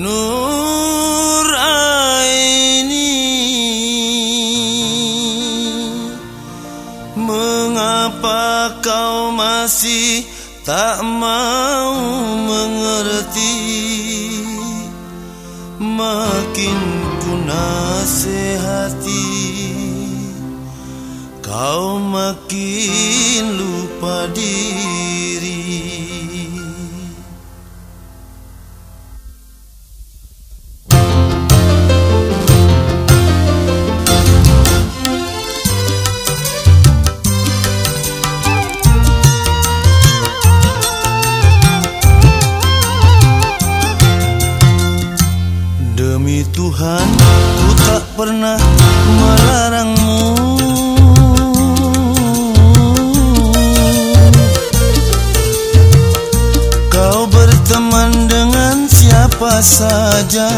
Nur Aini. Mengapa kau masih tak mau mengerti? Makin ku nasihati. Kau makin lupa diri. Pernah melarangmu. Kau berteman dengan siapa saja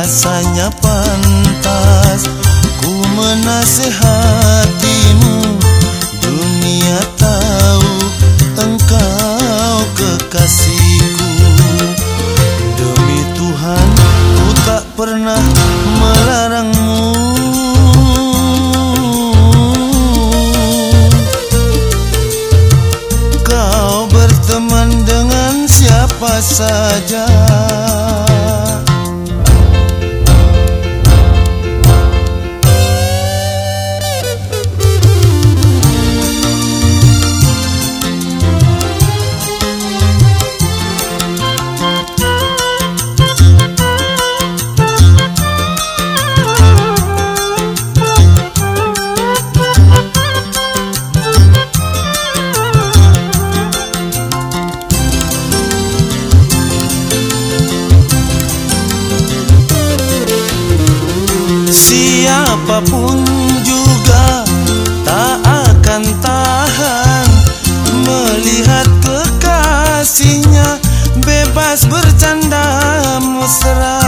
Rasanya pantas Ku menasehatimu. Dunia tahu engkau kekasihku. Demi Tuhan ku tak pernah melarangmu. Kau berteman dengan siapa saja Siapa pun juga tak akan tahan Melihat kekasihnya bebas bercanda mesra.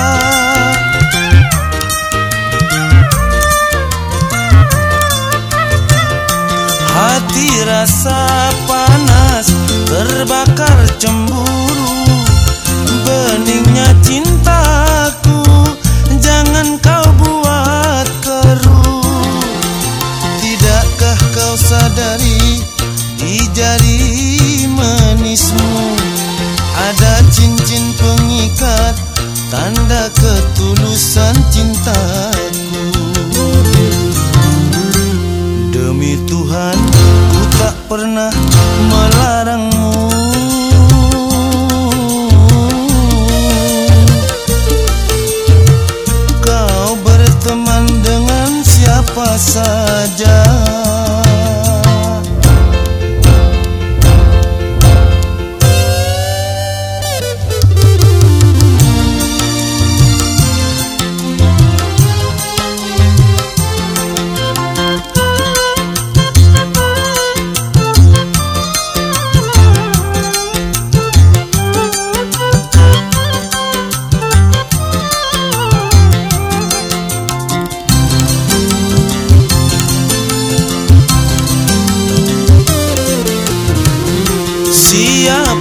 Hati rasa panas terbakar cemburu di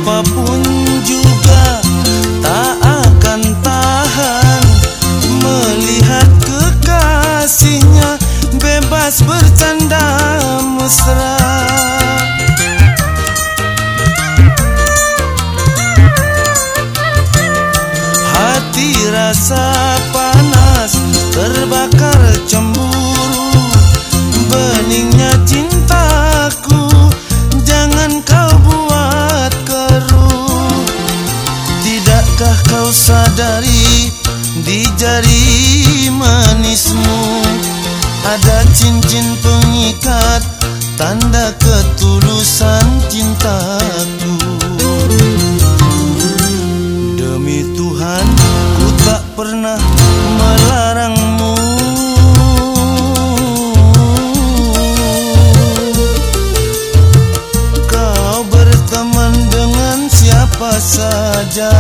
Siapa pun di jari manismu. Ada cincin pengikat tanda ketulusan cintaku. Demi Tuhan ku tak pernah melarangmu. Kau berteman dengan siapa saja